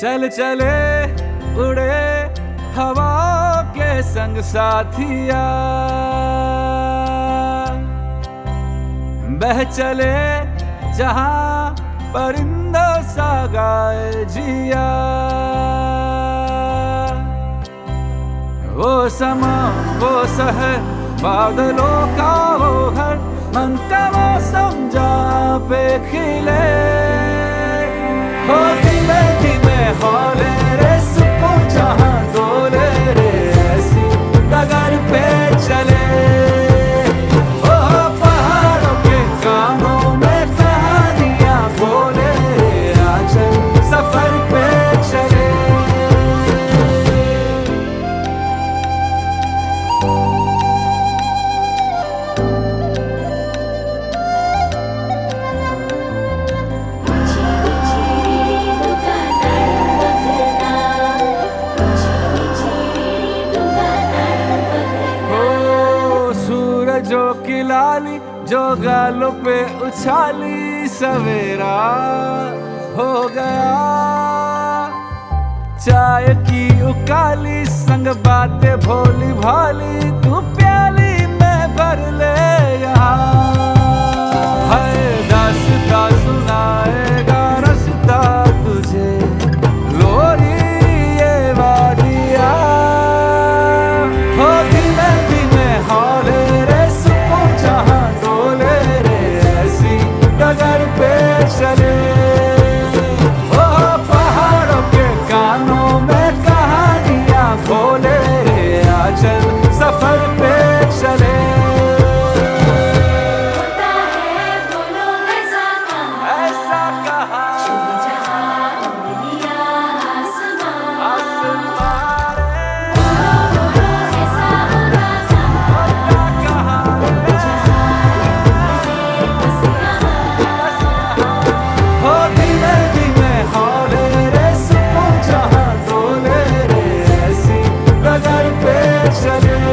चल चले उड़े हवा के संग साथिया। बह चले जहाँ परिंदा सा गाए जिया। वो समा, वो सहर बादलों का वो हर मन का मौसम जहाँ पे खिले। सूरजों किलाली, जो गालों पे उछाली, सवेरा हो गया। चाय की उकाली, संग बातें भोली भाली Let's